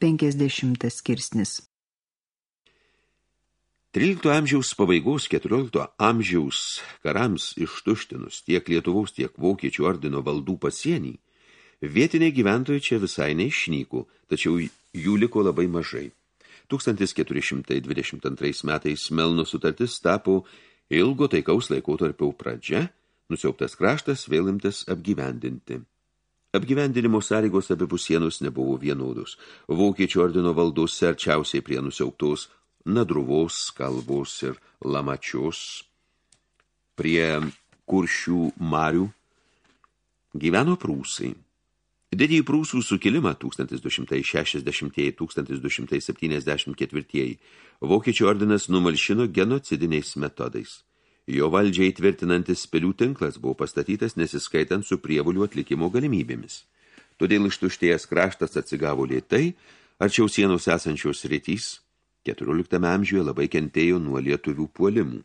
50 skirsnis. 13 amžiaus pabaigos 14 amžiaus karams ištuštinus tiek Lietuvaus, tiek Vokiečių ordino valdų pasienį, vietiniai gyventojai čia visai neišnyko, tačiau jų liko labai mažai. 1422 metais Melno sutartis tapo ilgo taikaus laikotarpio pradžia, nusiauptas kraštas vėl imtas apgyvendinti. Apgyvendinimo sąlygos abipus sienos nebuvo vienodos. Vokiečių ordino valdos serčiausiai prie nusiauptos Nadruvos, Kalbos ir Lamačios. Prie kuršių marių gyveno prūsai. Didįjį prūsų sukilimą 1260-1274 Vokiečių ordinas numalšino genocidiniais metodais. Jo valdžiai tvirtinantis pilių tinklas buvo pastatytas nesiskaitant su prievulių atlikimo galimybėmis. Todėl ištuštėjęs kraštas atsigavo lėtai, arčiau sienos esančios rytys, 14 amžiuje labai kentėjo nuo lietuvių puolimų.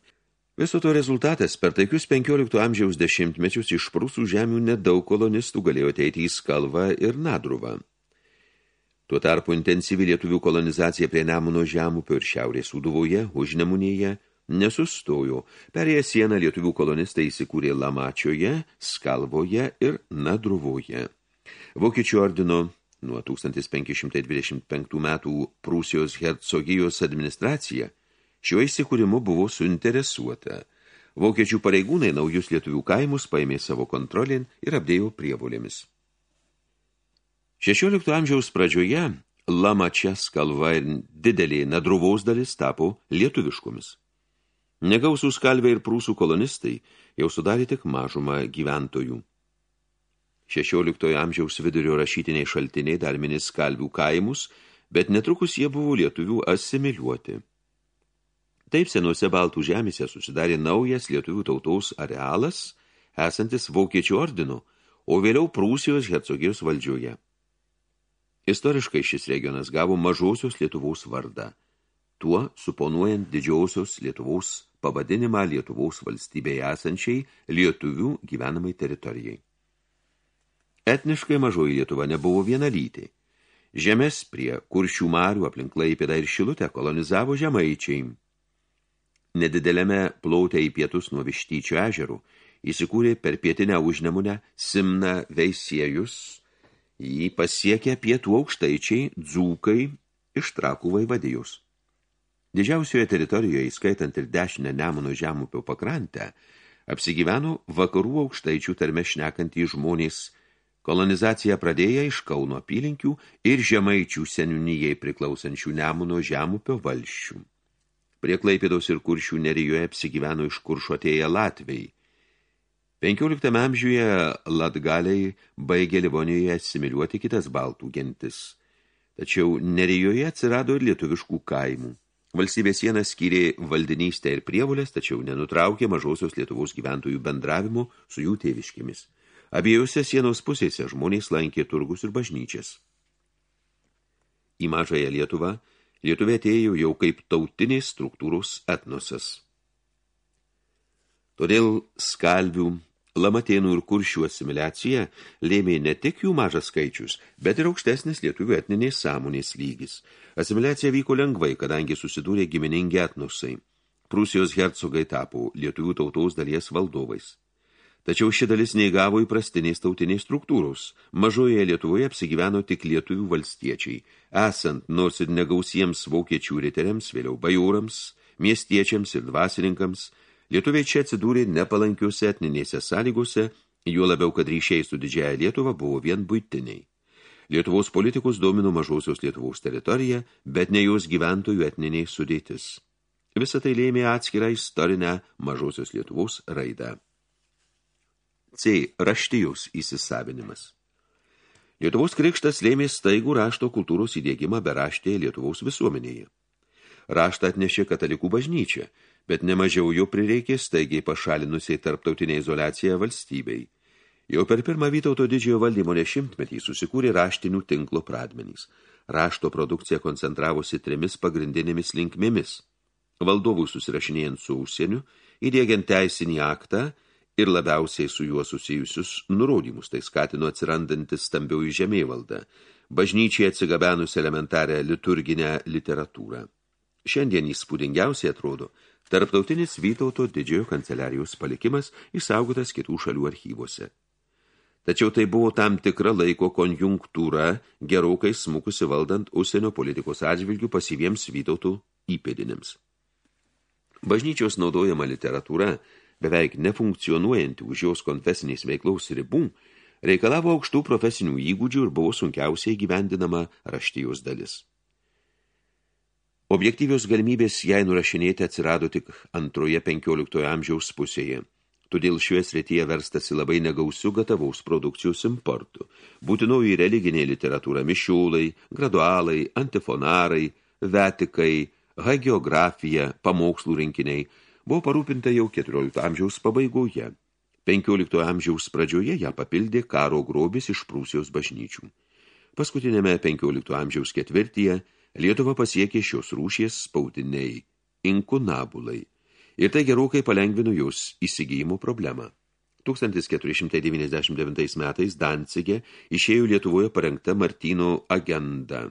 Viso to rezultatas per taikius 15 amžiaus dešimtmečius iš prūsų žemių nedaug kolonistų galėjo ateiti į Skalvą ir Nadruvą. Tuo tarpu intensyvi lietuvių kolonizacija prie Nemuno žemupio ir Šiaurės Uduvoje, Užnemunėje, nesustojo. Perėję sieną lietuvių kolonistai įsikūrė Lamačioje, Skalvoje ir Nadruvoje. Vokiečių ordino nuo 1525 metų Prūsijos hercogijos administracija šiuo įsikūrimu buvo suinteresuota. Vokiečių pareigūnai naujus lietuvių kaimus paėmė savo kontrolin ir apdėjo prievolėmis. 16 amžiaus pradžioje Lamačia, Skalva ir didelė Nadruvos dalis tapo lietuviškomis. Negausūs kalvė ir prūsų kolonistai jau sudarė tik mažumą gyventojų. 16 amžiaus vidurio rašytiniai šaltiniai dar minis kalvių kaimus, bet netrukus jie buvo lietuvių asimiliuoti. Taip senuose baltų žemėse susidarė naujas lietuvių tautos arealas, esantis Vokiečių ordino, o vėliau Prūsijos hercogijos valdžioje. Istoriškai šis regionas gavo mažosios Lietuvos vardą – tuo suponuojant didžiausios Lietuvos pavadinimą Lietuvos valstybėje esančiai lietuvių gyvenamai teritorijai. Etniškai mažoji Lietuva nebuvo vienalytė. Žemės prie kuršių marių aplink Klaipėdą ir Šilutę kolonizavo žemaičiai. Nedideliame plautė į pietus nuo Vištyčio ežerų įsikūrė per pietinę užnemunę Simna Veisiejus, jį pasiekė pietų aukštaičiai, dzūkai iš trakų vaivadijos. Didžiausioje teritorijoje, įskaitant ir dešinę Nemuno žemupio pakrantę, apsigyveno vakarų aukštaičių tarme šnekantys žmonės, kolonizaciją pradėję iš Kauno apylinkių ir žemaičių seniūnijai priklausančių Nemuno žemupio valščių. Prie Klaipėdos ir Kuršių nerijoje apsigyveno iš Kuršo atėję Latvijai. 15 amžiuje Latgaliai baigė Livonijoje asimiliuoti kitas baltų gentis. Tačiau nerijoje atsirado ir lietuviškų kaimų. Valstybės sieną skyrė valdinystę ir prievolės, tačiau nenutraukė mažosios Lietuvos gyventojų bendravimo su jų tėviškėmis. Abiejose sienos pusėse žmonės lankė turgus ir bažnyčias. Į mažąją Lietuvą Lietuvė atėjo jau kaip tautinės struktūros etnosas. Todėl skalvių, Lamatėnų ir kuršių asimiliacija lėmė ne tik jų mažas skaičius, bet ir aukštesnis lietuvių etninės sąmonės lygis. Asimiliacija vyko lengvai, kadangi susidūrė giminingi etnosai. Prūsijos hercogai tapo lietuvių tautos dalies valdovais. Tačiau ši dalis neįgavo įprastinės tautinės struktūros. Mažoje Lietuvoje apsigyveno tik lietuvių valstiečiai, esant nors ir negausiems vokiečių riteriams, vėliau bajūrams, miestiečiams ir dvasininkams – Lietuviai čia atsidūrė nepalankiuose etninėse sąlygose, juo labiau, kad ryšiai su didžiaja Lietuva buvo vien būtiniai. Lietuvos politikus domino mažosios Lietuvos teritorija, bet ne jos gyventojų etniniai sudėtis. Visą tai lėmė atskirą istorinę mažosios Lietuvos raidą. C. Raštijos įsisavinimas. Lietuvos krikštas lėmė staigų rašto kultūros įdėgymą beraštėje Lietuvos visuomenėje. Raštą atnešė katalikų bažnyčia, bet nemažiau jų prireikė staigiai pašalinusiai tarptautinė izoliacija valstybei. Jau per pirmą Vytauto didžiojo valdymo dešimtmetį susikūrė raštinių tinklo pradmenys. Rašto produkcija koncentravosi trimis pagrindinėmis linkmėmis. Valdovų susirašinėjant su užsieniu, įdėgiant teisinį aktą ir labiausiai su juo susijusius nurodymus, tai skatino atsirandantis stambiųjų žemėvaldą. bažnyčiai atsigabenus elementarę liturginę literatūrą. Šiandien įspūdingiausiai atrodo tarptautinis Vytauto didžiojo kanceliarijos palikimas išsaugotas kitų šalių archyvose. Tačiau tai buvo tam tikra laiko konjunktūra, gerokai smukusi valdant užsienio politikos atžvilgių pasyviems Vytautų įpėdinėms. Bažnyčios naudojama literatūra, beveik nefunkcionuojanti už jos konfesinės veiklaus ribų, reikalavo aukštų profesinių įgūdžių ir buvo sunkiausiai gyvendinama raštijos dalis. Objektyvios galimybės jai nurašinėti atsirado tik antroje 15 amžiaus pusėje. Todėl šioje srityje verstasi labai negausių gatavaus produkcijos importų. Būtinoji religinė literatūra mišiūlai, gradualai, antifonarai, vetikai, hagiografija, pamokslų rinkiniai buvo parūpinta jau 14 amžiaus pabaigoje. 15 amžiaus pradžioje ją papildė karo grobis iš Prūsijos bažnyčių. Paskutinėme 15 amžiaus ketvirtyje Lietuva pasiekė šios rūšies spaudiniai inkunabulai ir tai gerokai palengvino jos įsigijimo problemą. 1499 metais Dancige išėjo Lietuvoje parengta Martino agenda,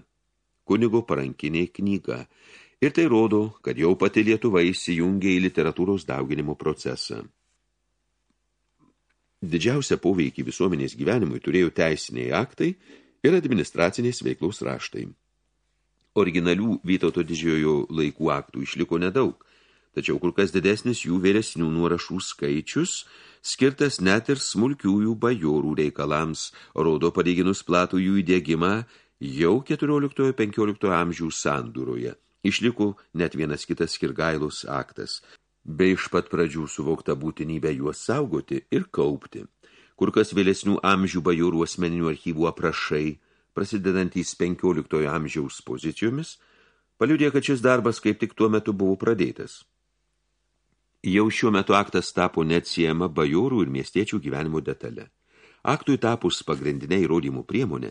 kunigo parankinė knyga, ir tai rodo, kad jau pati Lietuva įsijungė į literatūros dauginimo procesą. Didžiausią poveikį visuomenės gyvenimui turėjo teisiniai aktai ir administracinės veiklos raštai. Originalių Vytauto didžiojo laikų aktų išliko nedaug, tačiau kur kas didesnis jų vėresnių nuorašų skaičius, skirtas net ir smulkiųjų bajorų reikalams, rodo palyginus platų jų įdėgymą jau 14-15 amžių sandūroje. Išliko net vienas kitas skirgailos aktas, bei iš pat pradžių suvokta būtinybę juos saugoti ir kaupti. Kur kas vėlesnių amžių bajorų asmeninių archyvų aprašai, prasidedantys 15 amžiaus pozicijomis, paliudė, kad šis darbas kaip tik tuo metu buvo pradėtas. Jau šiuo metu aktas tapo neatsiejama bajorų ir miestiečių gyvenimo detalė. Aktui tapus pagrindinė įrodymų priemonė,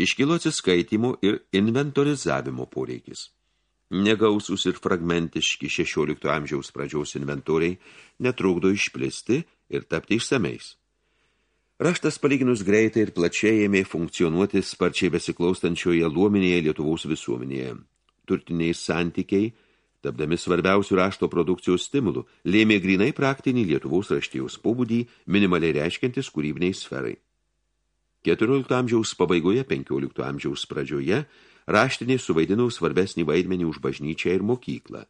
iškilo atsiskaitimo ir inventorizavimo poreikis. Negausus ir fragmentiški 16 amžiaus pradžiaus inventoriai netrukdo išplisti ir tapti išsameis. Raštas palyginus greitai ir plačiai ėmė funkcionuoti sparčiai besiklaustančioje luominėje Lietuvos visuomenėje. Turtiniai santykiai, tapdami svarbiausių rašto produkcijos stimulų, lėmė grinai praktinį Lietuvos raštijos pobūdį, minimaliai reiškiantis kūrybiniai sferai. 14 amžiaus pabaigoje, 15 amžiaus pradžioje raštiniai suvaidinau svarbesnį vaidmenį už bažnyčią ir mokyklą.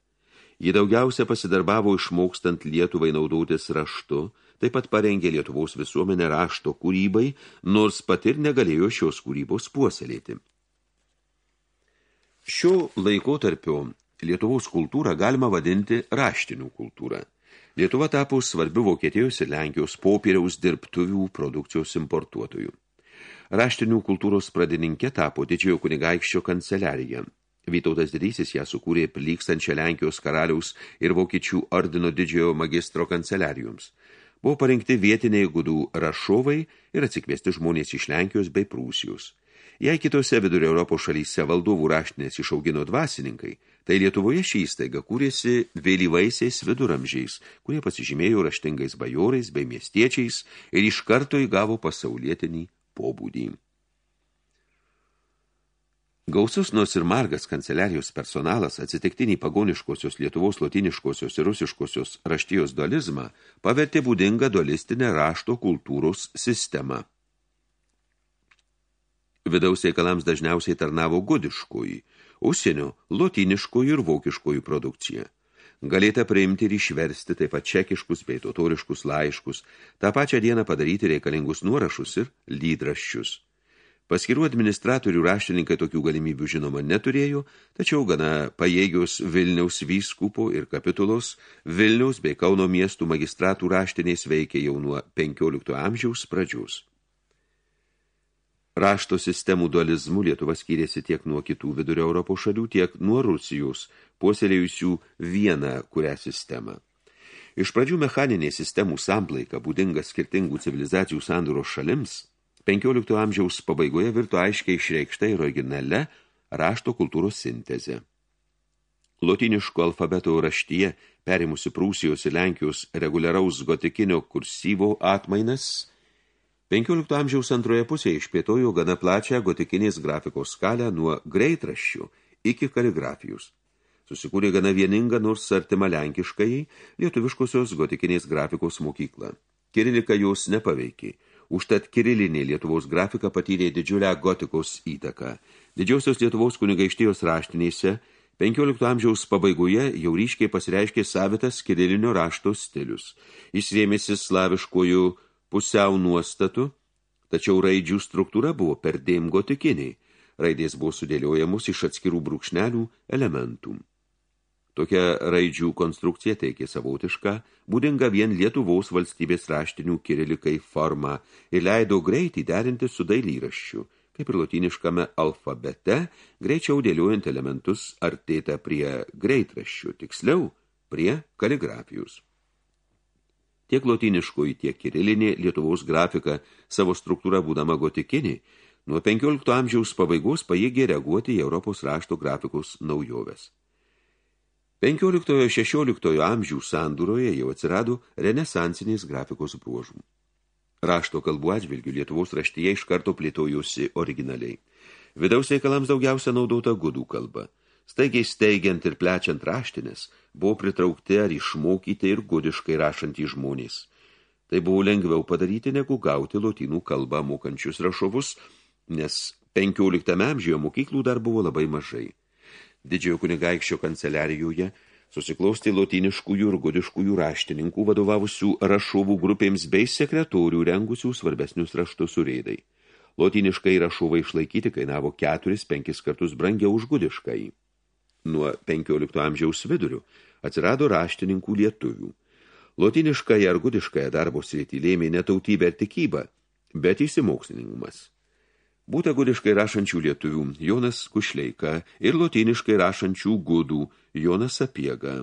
Ji daugiausia pasidarbavo išmokstant Lietuvai naudotis raštu, taip pat parengė Lietuvos visuomenę rašto kūrybai, nors pat ir negalėjo šios kūrybos puoselėti. Šio laikotarpio Lietuvos kultūrą galima vadinti raštinių kultūrą. Lietuva tapo svarbiu Vokietijos ir Lenkijos popieriaus dirbtuvių produkcijos importuotojų. Raštinių kultūros pradininkė tapo didžiojo kunigaikščio kanceliarija. Vytautas didysis ją sukūrė plikstančią Lenkijos karaliaus ir vokiečių ordino didžiojo magistro kanceliarijoms. Buvo parinkti vietiniai gudų rašovai ir atsikviesti žmonės iš Lenkijos bei Prūsijos. Jei kitose vidurio Europos šalyse valdovų raštinės išaugino dvasininkai, tai Lietuvoje šį įstaigą kūrėsi vėlyvaisiais viduramžiais, kurie pasižymėjo raštingais bajorais bei miestiečiais ir iš karto įgavo pasaulietinį pobūdį. Gausus nors ir margas kanceliarijos personalas atsitiktiniai pagoniškosios Lietuvos lotiniškosios ir rusiškosios raštijos dualizmą pavertė būdingą dualistinę rašto kultūros sistemą. Vidaus reikalams dažniausiai tarnavo gudiškoji, užsienio lotiniškoji ir vokiškoji produkcija – galėta priimti ir išversti taip pat čekiškus bei totoriškus laiškus, tą pačią dieną padaryti reikalingus nuorašus ir lydraščius. Paskirų administratorių raštininkai tokių galimybių žinoma neturėjo, tačiau gana pajėgios Vilniaus vyskupo ir kapitulos Vilniaus bei Kauno miestų magistratų raštinės veikė jau nuo 15 amžiaus pradžius. Rašto sistemų dualizmų Lietuva skyrėsi tiek nuo kitų vidurio Europos šalių, tiek nuo Rusijos, puoselėjusių vieną kurią sistemą. Iš pradžių mechaninė sistemų samplaika, būdinga skirtingų civilizacijų sandūros šalims, 15 amžiaus pabaigoje virto aiškiai išreikšta ir originale rašto kultūros sintezė. Lotiniško alfabeto raštyje, perimusi Prūsijos ir Lenkijos reguliaraus gotikinio kursyvo atmainas – 15 amžiaus antroje pusėje išplėtojo gana plačią gotikinės grafikos skalę nuo greitraščių iki kaligrafijos. Susikūrė gana vieninga, nors artima lenkiškai, lietuviškosios gotikinės grafikos mokykla. Kirilika jos nepaveikė. Užtat kirilinė Lietuvos grafika patyrė didžiulę gotikos įtaką. Didžiausios Lietuvos kunigaištijos raštinėse 15 amžiaus pabaigoje jau ryškiai pasireiškė savitas kirilinio rašto stilius. Jis rėmėsi slaviškojų pusiau nuostatų, tačiau raidžių struktūra buvo perdėm gotikiniai. Raidės buvo sudėliojamos iš atskirų brūkšnelių elementų. Tokia raidžių konstrukcija teikė savotišką, būdinga vien Lietuvos valstybės raštinių kirilikai formą ir leido greitį derinti su dailyraščiu, kaip ir lotiniškame alfabete, greičiau dėliojant elementus artėta prie greitraščių, tiksliau prie kaligrafijos. Tiek lotiniškoji, tiek kirilinė Lietuvos grafika savo struktūra būdama gotikinė, nuo 15 amžiaus pabaigos pajėgė reaguoti į Europos rašto grafikos naujoves. 15-16 amžių sandūroje jau atsirado renesansinės grafikos bruožų. Rašto kalbų atžvilgių Lietuvos raštyje iš karto plėtojusi originaliai. Vidaus reikalams daugiausia naudota gudų kalba. Staigiai steigiant ir plečiant raštinės, buvo pritraukti ar išmokyti ir gudiškai rašantys žmonės. Tai buvo lengviau padaryti, negu gauti lotynų kalbą mokančius rašovus, nes 15 amžiuje mokyklų dar buvo labai mažai didžiojo kunigaikščio kanceliarijoje susiklausti lotiniškųjų ir gudiškųjų raštininkų vadovavusių rašovų grupėms bei sekretorių rengusių svarbesnius raštus sureidai. Lotiniškai rašovai išlaikyti kainavo 4-5 kartus brangiau už gudiškai. Nuo 15 amžiaus vidurių atsirado raštininkų lietuvių. Lotiniškai ar gudiškai darbo sritį lėmė netautybė ir tikybą, bet įsimoksliningumas. Būta gudiškai rašančių lietuvių Jonas Kušleika ir lotiniškai rašančių gudų Jonas Sapiega.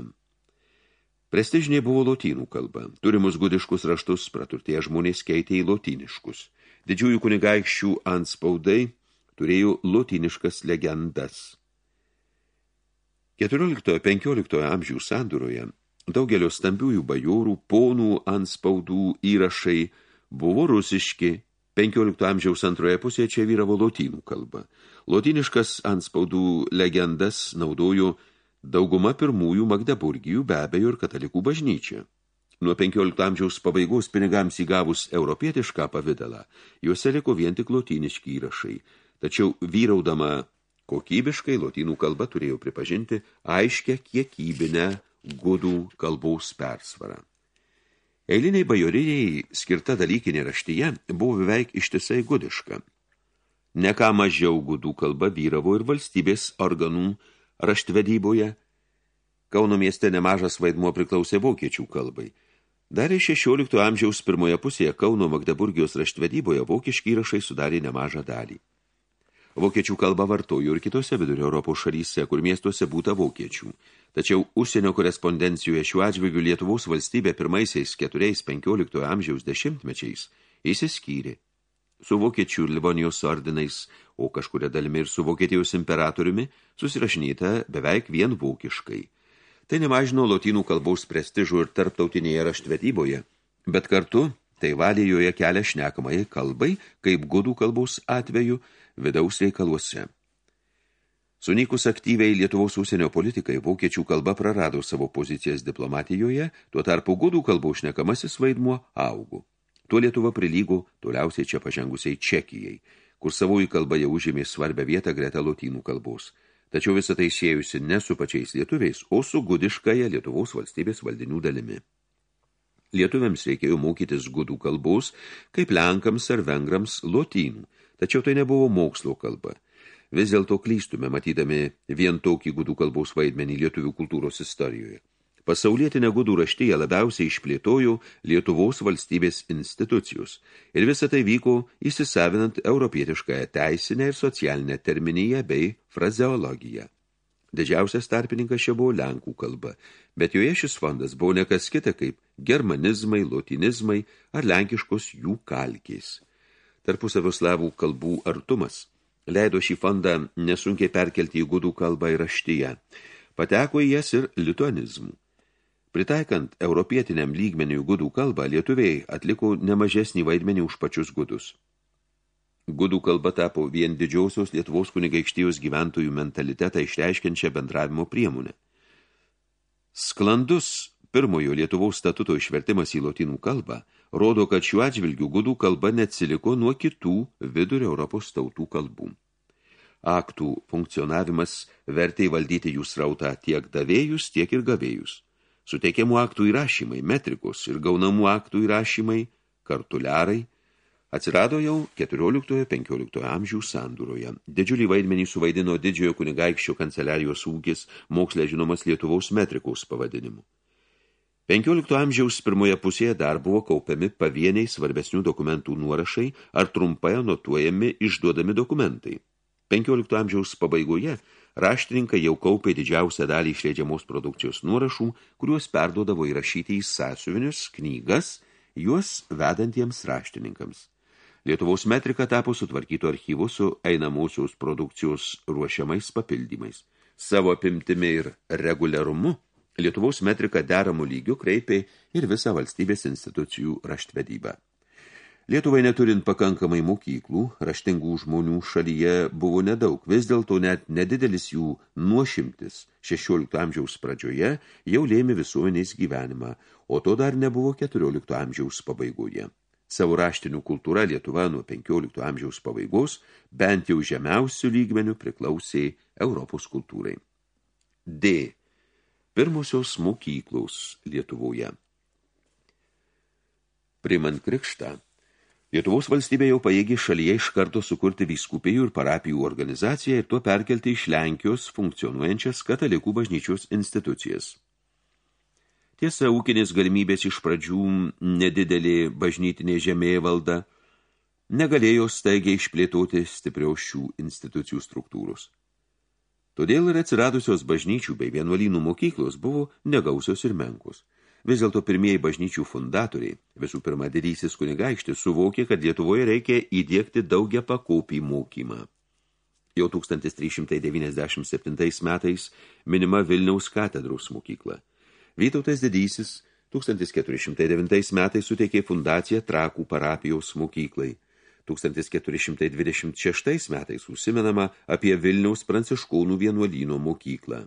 Prestižinė buvo lotynų kalba. Turimus gudiškus raštus praturtėję žmonės keitė į lotiniškus. Didžiųjų kunigaikščių anspaudai turėjo lotiniškas legendas. 14-15 amžių sandūroje daugelio stambiųjų bajorų, ponų anspaudų įrašai buvo rusiški 15 amžiaus antroje pusėje čia vyravo lotynų kalba. Lotiniškas anspaudų legendas naudojo dauguma pirmųjų Magdeburgijų, be abejo ir katalikų bažnyčia. Nuo 15 amžiaus pabaigos pinigams įgavus europietišką pavidalą, juose liko vien tik lotyniški įrašai, tačiau vyraudama kokybiškai lotynų kalba turėjo pripažinti aiškę kiekybinę gudų kalbos persvarą. Eiliniai bajorijai skirta dalykinė raštyje buvo beveik ištisai gudiška. Ne ką mažiau gudų kalba vyravo ir valstybės organų raštvedyboje. Kauno mieste nemažas vaidmuo priklausė vokiečių kalbai. Dar 16 amžiaus pirmoje pusėje Kauno Magdeburgijos raštvedyboje vokiški įrašai sudarė nemažą dalį. Vokiečių kalbą vartojo ir kitose vidurio Europos šalyse, kur miestuose būta vokiečių. Tačiau užsienio korespondencijoje šiuo atžvilgiu Lietuvos valstybė pirmaisiais 4-15 amžiaus dešimtmečiais įsiskyrė. Su vokiečių ir Livonijos ordinais, o kažkuria dalimi ir su Vokietijos imperatoriumi, susirašinėta beveik vien vokiškai. Tai nemažino lotynų kalbaus prestižų ir tarptautinėje raštvedyboje, bet kartu tai valė joje kelią šnekamai kalbai, kaip gudų kalbos atveju – vidaus reikaluose. Sunykus aktyviai Lietuvos užsienio politikai, vokiečių kalba prarado savo pozicijas diplomatijoje, tuo tarpu gudų kalbų šnekamasis vaidmuo augo. Tuo Lietuva prilygo toliausiai čia pažengusiai Čekijai, kur savoji kalba jau užėmė svarbę vietą greta lotynų kalbos. Tačiau visą tai siejusi ne su pačiais lietuviais, o su gudiškaja Lietuvos valstybės valdinių dalimi. Lietuviams reikėjo mokytis gudų kalbos, kaip lenkams ar vengrams lotynų, tačiau tai nebuvo mokslo kalba. Vis dėlto klystume, matydami vien tokį gudų kalbos vaidmenį lietuvių kultūros istorijoje. Pasaulietinę gudų raštyje labiausiai išplėtojo Lietuvos valstybės institucijos ir visa tai vyko įsisavinant europietiškąją teisinę ir socialinę terminiją bei frazeologiją. Didžiausias tarpininkas čia buvo lenkų kalba, bet joje šis fondas buvo nekas kita kaip germanizmai, lotinizmai ar lenkiškos jų kalkės. Tarpusavio slavų kalbų artumas leido šį fondą nesunkiai perkelti į gudų kalbą ir raštyje. Pateko į jas ir lituanizmų. Pritaikant europietiniam lygmeniui gudų kalbą, lietuviai atliko nemažesnį vaidmenį už pačius gudus. Gudų kalba tapo vien didžiausios Lietuvos kunigaikštijos gyventojų mentalitetą išreiškiančią bendravimo priemonę. Sklandus pirmojo Lietuvos statuto išvertimas į lotynų kalbą rodo, kad šiuo atžvilgiu gudų kalba neatsiliko nuo kitų vidurio Europos tautų kalbų. Aktų funkcionavimas vertė valdyti jų srautą tiek davėjus, tiek ir gavėjus suteikiamų aktų įrašymai, metrikos ir gaunamų aktų įrašymai, kartuliarai, atsirado jau 14-15 amžių sandūroje. Didžiulį vaidmenį suvaidino didžiojo kunigaikščio kanceliarijos ūkis, mokslė žinomas Lietuvaus metrikos pavadinimu. 15 amžiaus pirmoje pusėje dar buvo kaupiami pavieniai svarbesnių dokumentų nuorašai ar trumpai anotuojami išduodami dokumentai. 15 amžiaus pabaigoje raštininkai jau kaupė didžiausią dalį išleidžiamos produkcijos nuorašų, kuriuos perduodavo įrašyti į sąsiuvinius, knygas, juos vedantiems raštininkams. Lietuvos metrika tapo sutvarkyto archyvų su einamosios produkcijos ruošiamais papildymais. Savo apimtimi ir reguliarumu Lietuvos metrika deramų lygių kreipė ir visą valstybės institucijų raštvedybą. Lietuvai neturint pakankamai mokyklų, raštingų žmonių šalyje buvo nedaug, vis dėlto net nedidelis jų nuošimtis 16 amžiaus pradžioje jau lėmė visuomenės gyvenimą, o to dar nebuvo 14 amžiaus pabaigoje. Savo raštinių kultūra Lietuva nuo 15 amžiaus pabaigos bent jau žemiausių lygmenių priklausė Europos kultūrai. D. Pirmosios mokyklos Lietuvoje. Primant krikštą, Lietuvos valstybė jau paėgė šalyje iš karto sukurti vyskupijų ir parapijų organizaciją ir tuo perkelti iš Lenkijos funkcionuojančias katalikų bažnyčios institucijas. Tiesa, ūkinės galimybės iš pradžių nedidelė bažnytinė žemėje valda negalėjo staigiai išplėtoti stipriau šių institucijų struktūros. Todėl ir atsiradusios bažnyčių bei vienuolynų mokyklos buvo negausios ir menkos. Vis dėlto pirmieji bažnyčių fundatoriai, visų pirma didysis kunigaikštis, suvokė, kad Lietuvoje reikia įdėkti daugia pakopį mokymą. Jau 1397 metais minima Vilniaus katedros mokykla. Vytautas didysis 1409 metais suteikė fundaciją Trakų parapijos mokyklai. 1426 metais užsimenama apie Vilniaus pranciškonų vienuolyno mokyklą.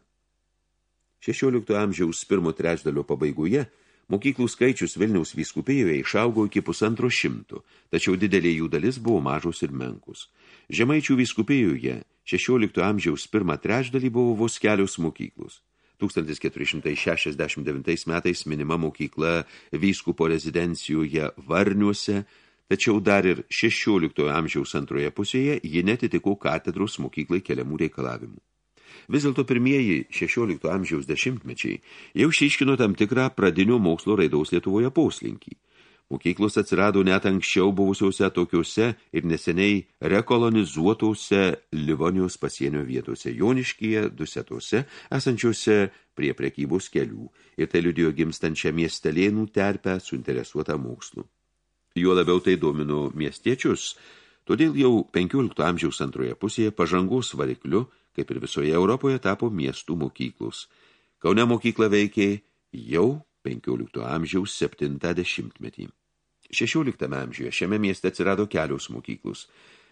16 amžiaus pirmo trečdalio pabaigoje mokyklų skaičius Vilniaus vyskupijoje išaugo iki pusantro šimtų, tačiau didelė jų dalis buvo mažos ir menkus. Žemaičių vyskupijoje 16 amžiaus pirmą trečdalį buvo vos kelios mokyklos. 1469 metais minima mokykla vyskupo rezidencijoje Varniuose, tačiau dar ir 16 amžiaus antroje pusėje ji netitiko katedros mokyklai keliamų reikalavimų. Vis dėlto pirmieji 16 amžiaus dešimtmečiai jau išiškino tam tikrą pradinio mokslo raidaus Lietuvoje poslinkį. Mokyklos atsirado net anksčiau buvusiuose tokiuose ir neseniai rekolonizuotose Livonijos pasienio vietose Joniškyje, Dusetose, esančiuose prie prekybos kelių, ir tai liudijo gimstančią miestelėnų terpę suinteresuotą mokslu. Juo labiau tai domino miestiečius, todėl jau 15 amžiaus antroje pusėje pažangos varikliu – kaip ir visoje Europoje, tapo miestų mokyklos. Kaune mokykla veikė jau 15 amžiaus 70-metį. 16 amžiuje šiame mieste atsirado kelios mokyklos.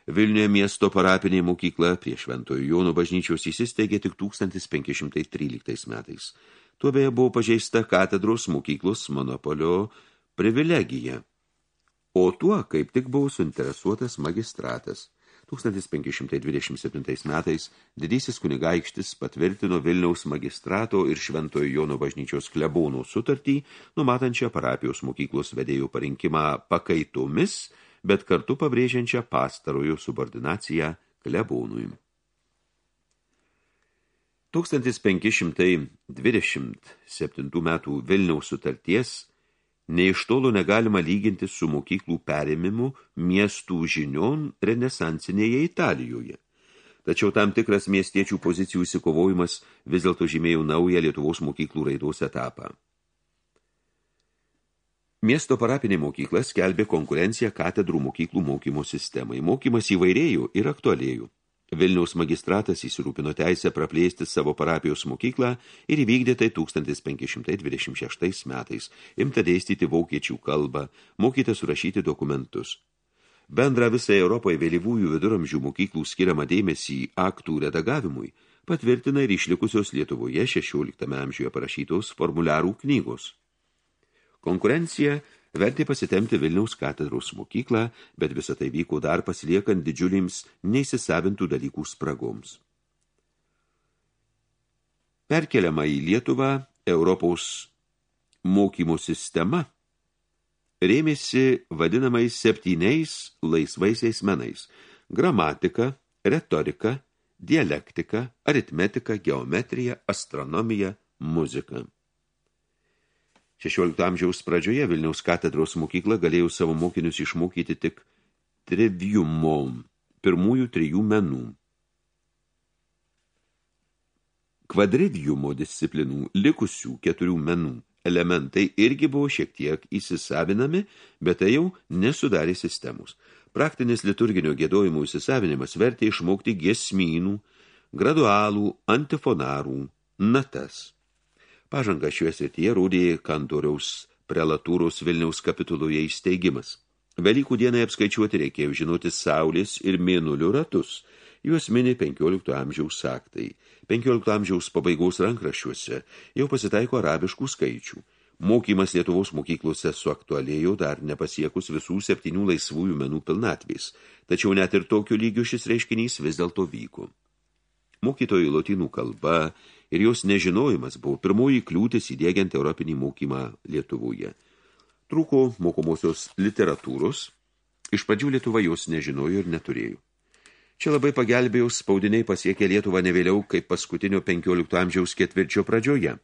Vilniuje miesto parapinė mokykla prie Šventojo Jono bažnyčios įsisteigė tik 1513 metais. Tuo beje buvo pažeista katedros mokyklos monopolio privilegija. O tuo kaip tik buvo suinteresuotas magistratas – 1527 metais didysis kunigaikštis patvirtino Vilniaus magistrato ir Šventojo Jono bažnyčios klebonų sutartį, numatančią parapijos mokyklos vedėjų parinkimą pakaitomis, bet kartu pabrėžiančią pastarojo subordinaciją klebonui. 1527 metų Vilniaus sutarties Nei iš tolo negalima lyginti su mokyklų perėmimu miestų žinion renesansinėje Italijoje. Tačiau tam tikras miestiečių pozicijų įsikovojimas vis dėlto žymėjo naują Lietuvos mokyklų raidos etapą. Miesto parapinė mokykla skelbė konkurenciją katedrų mokyklų mokymo sistemai. Mokymas įvairėjo ir aktualėjo. Vilniaus magistratas įsirūpino teisę praplėsti savo parapijos mokyklą ir įvykdė tai 1526 metais, imta dėstyti vokiečių kalbą, mokyti surašyti dokumentus. Bendra visai Europoje vėlyvųjų viduramžių mokyklų skiriamą dėmesį aktų redagavimui patvirtina ir išlikusios Lietuvoje 16 amžiuje parašytos formuliarų knygos. Konkurencija vertė pasitemti Vilniaus katedros mokyklą, bet visą tai vyko dar pasiliekant didžiulėms neįsisavintų dalykų spragoms. Perkeliama į Lietuvą Europos mokymo sistema rėmėsi vadinamais septyniais laisvaisiais menais – gramatika, retorika, dialektika, aritmetika, geometrija, astronomija, muzika. 16 amžiaus pradžioje Vilniaus katedros mokykla galėjo savo mokinius išmokyti tik triviumom, pirmųjų trijų menų. Kvadriviumo disciplinų likusių keturių menų elementai irgi buvo šiek tiek įsisavinami, bet tai jau nesudarė sistemus. Praktinis liturginio gėdojimų įsisavinimas vertė išmokti giesmynų, gradualų, antifonarų, natas. Pažanga šioje srityje rūdė kantoriaus prelatūros Vilniaus kapituloje įsteigimas. Velykų dienai apskaičiuoti reikėjo žinoti saulės ir mėnulių ratus. Juos mini 15 amžiaus aktai. 15 amžiaus pabaigos rankraščiuose jau pasitaiko arabiškų skaičių. Mokymas Lietuvos mokyklose suaktualėjo dar nepasiekus visų septynių laisvųjų menų pilnatvės, tačiau net ir tokiu lygiu šis reiškinys vis dėlto vyko. Mokytojų lotynų kalba ir jos nežinojimas buvo pirmoji kliūtis įdėgiant europinį mokymą Lietuvoje. Trūko mokomosios literatūros, iš pradžių Lietuva jos nežinojo ir neturėjo. Čia labai pagelbėjo spaudiniai pasiekė Lietuvą ne vėliau kaip paskutinio 15 amžiaus ketvirčio pradžioje.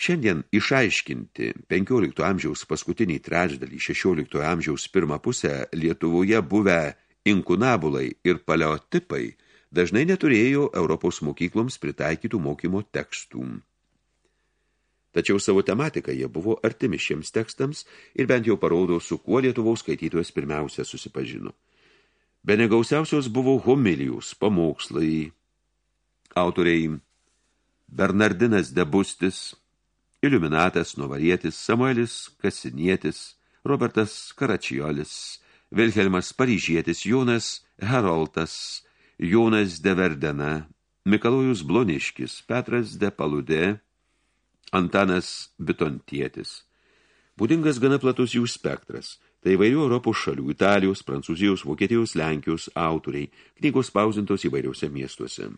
Šiandien išaiškinti 15 amžiaus paskutinį trečdalį 16 amžiaus pirmą pusę Lietuvoje buvę inkunabulai ir paleotipai – dažnai neturėjo Europos mokykloms pritaikytų mokymo tekstų. Tačiau savo tematiką jie buvo artimi šiems tekstams ir bent jau parodo, su kuo Lietuvaus skaitytojas pirmiausia susipažino. Benegausiausios buvo homilijus, pamokslai, autoriai Bernardinas Debustis, Iliuminatas Novarietis, Samuelis Kasinietis, Robertas Karačiolis, Vilhelmas Paryžietis, Jonas Heroltas, Jonas de Verdena, Mikalojus Bloniškis, Petras de Paludė, Antanas Bitontietis. Būdingas gana platus jų spektras. Tai įvairių Europos šalių, Italijos, Prancūzijos, Vokietijos, Lenkijos autoriai, knygos spausintos įvairiuose miestuose.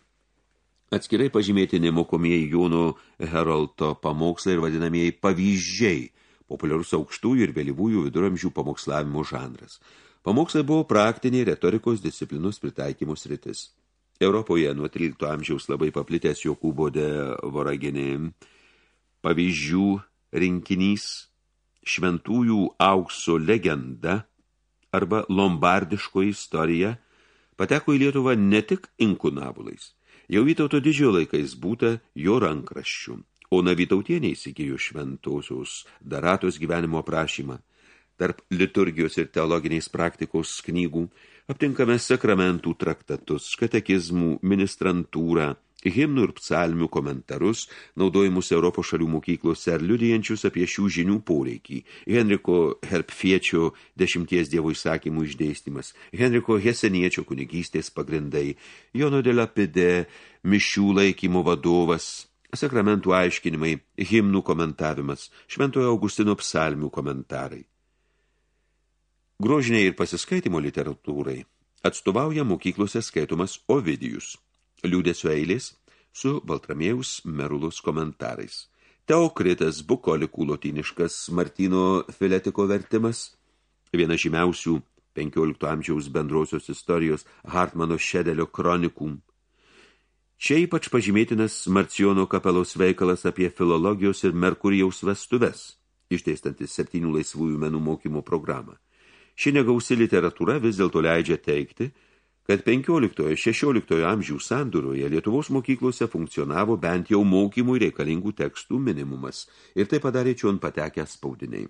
Atskirai pažymėti nemokomieji Jono Herolto pamokslai ir vadinamieji pavyzdžiai, populiarus aukštųjų ir vėlyvųjų viduramžių pamokslavimo žanras. Pamokslai buvo praktiniai retorikos disciplinos pritaikymus rytis. Europoje nuo 13 amžiaus labai paplitęs Jokūbo de Voraginė pavyzdžių rinkinys šventųjų aukso legenda arba lombardiško istorija pateko į Lietuvą ne tik inkunabulais. Jau Vytauto didžiojo laikais būta jo rankraščių, o Vytautienė įsigijo šventosios daratos gyvenimo aprašymą – tarp liturgijos ir teologinės praktikos knygų aptinkame sakramentų traktatus, katekizmų, ministrantūrą, himnų ir psalmių komentarus, naudojimus Europos šalių mokyklose ar liudijančius apie šių žinių poreikį. Henriko Herpfiečio dešimties dievo įsakymų išdėstymas, Henriko Heseniečio kunigystės pagrindai, Jono de Lapide, mišių laikymo vadovas, sakramentų aiškinimai, himnų komentavimas, Šventojo Augustino psalmių komentarai. Grožiniai ir pasiskaitimo literatūrai atstovauja mokyklose skaitomas Ovidijus, liūdėsio eilės su Baltramėjaus Merulus komentarais. Teokritas bukolikų lotiniškas Martino Filetiko vertimas, viena žymiausių 15 amžiaus bendrosios istorijos Hartmano Šedelio kronikų. Čia ypač pažymėtinas Marciono kapelos veikalas apie filologijos ir Merkurijaus vestuves, išdėstantis septynių laisvųjų menų mokymo programą. Ši negausi literatūra vis dėlto leidžia teikti, kad 15-16 amžių sandūroje Lietuvos mokyklose funkcionavo bent jau mokymui reikalingų tekstų minimumas ir tai padarė čion patekę spaudiniai.